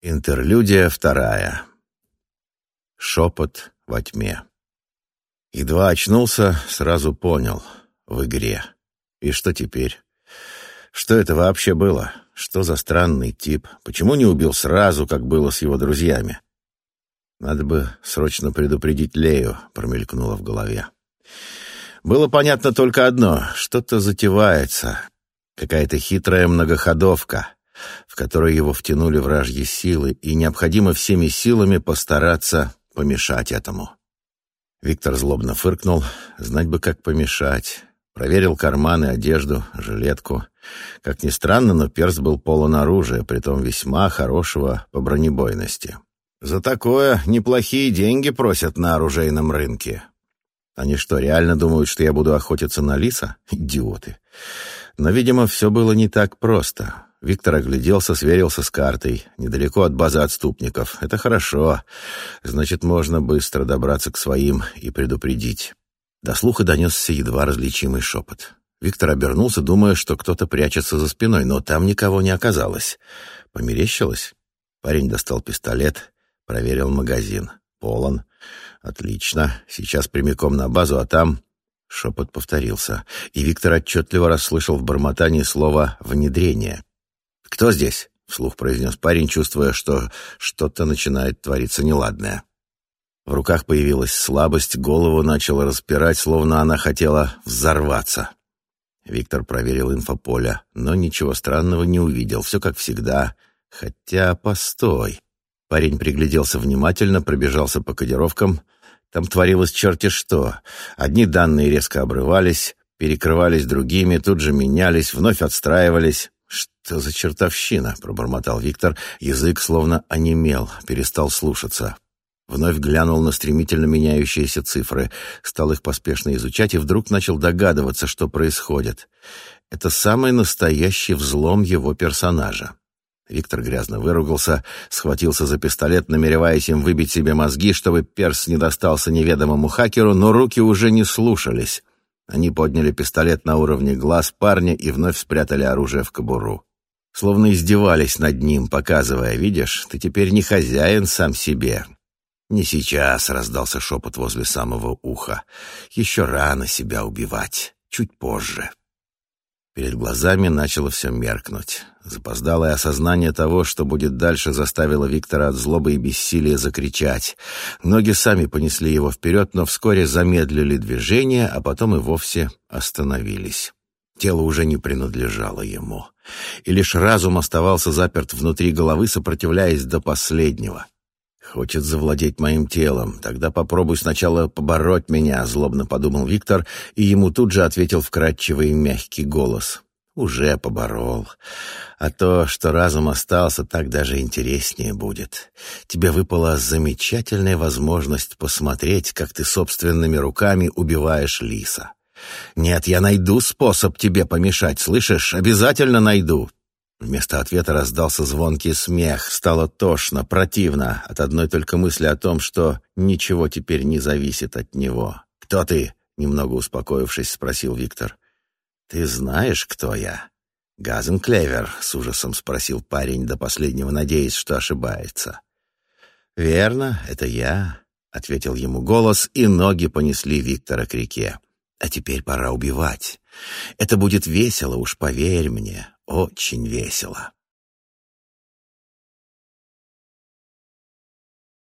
Интерлюдия вторая. Шепот во тьме. Едва очнулся, сразу понял — в игре. И что теперь? Что это вообще было? Что за странный тип? Почему не убил сразу, как было с его друзьями? Надо бы срочно предупредить Лею, промелькнуло в голове. Было понятно только одно — что-то затевается. Какая-то хитрая многоходовка — в который его втянули вражьи силы, и необходимо всеми силами постараться помешать этому. Виктор злобно фыркнул, знать бы, как помешать. Проверил карманы, одежду, жилетку. Как ни странно, но перс был полон оружия, притом весьма хорошего по бронебойности. За такое неплохие деньги просят на оружейном рынке. Они что, реально думают, что я буду охотиться на лиса? Идиоты. Но, видимо, все было не так просто. Виктор огляделся, сверился с картой. Недалеко от базы отступников. Это хорошо. Значит, можно быстро добраться к своим и предупредить. До слуха донесся едва различимый шепот. Виктор обернулся, думая, что кто-то прячется за спиной, но там никого не оказалось. Померещилось? Парень достал пистолет, проверил магазин. Полон. Отлично. Сейчас прямиком на базу, а там... Шепот повторился, и Виктор отчетливо расслышал в бормотании слово «внедрение». «Кто здесь?» — вслух произнес парень, чувствуя, что что-то начинает твориться неладное. В руках появилась слабость, голову начала распирать, словно она хотела взорваться. Виктор проверил инфополе, но ничего странного не увидел, все как всегда. Хотя, постой. Парень пригляделся внимательно, пробежался по кодировкам. Там творилось черти что. Одни данные резко обрывались, перекрывались другими, тут же менялись, вновь отстраивались. «Что за чертовщина?» — пробормотал Виктор. Язык словно онемел, перестал слушаться. Вновь глянул на стремительно меняющиеся цифры, стал их поспешно изучать и вдруг начал догадываться, что происходит. Это самый настоящий взлом его персонажа. Виктор грязно выругался, схватился за пистолет, намереваясь им выбить себе мозги, чтобы перс не достался неведомому хакеру, но руки уже не слушались. Они подняли пистолет на уровне глаз парня и вновь спрятали оружие в кобуру. Словно издевались над ним, показывая, видишь, ты теперь не хозяин сам себе. «Не сейчас», — раздался шепот возле самого уха. «Еще рано себя убивать. Чуть позже». Перед глазами начало все меркнуть. Запоздалое осознание того, что будет дальше, заставило Виктора от злобы и бессилия закричать. Ноги сами понесли его вперед, но вскоре замедлили движение, а потом и вовсе остановились. Тело уже не принадлежало ему. И лишь разум оставался заперт внутри головы, сопротивляясь до последнего. «Хочет завладеть моим телом. Тогда попробуй сначала побороть меня», — злобно подумал Виктор, и ему тут же ответил вкрадчивый мягкий голос. «Уже поборол. А то, что разум остался, так даже интереснее будет. Тебе выпала замечательная возможность посмотреть, как ты собственными руками убиваешь лиса. Нет, я найду способ тебе помешать, слышишь? Обязательно найду. Вместо ответа раздался звонкий смех. Стало тошно, противно от одной только мысли о том, что ничего теперь не зависит от него. «Кто ты?» — немного успокоившись, спросил Виктор. «Ты знаешь, кто я?» «Газен Клевер», — с ужасом спросил парень, до последнего надеясь, что ошибается. «Верно, это я», — ответил ему голос, и ноги понесли Виктора к реке. «А теперь пора убивать. Это будет весело, уж поверь мне, очень весело.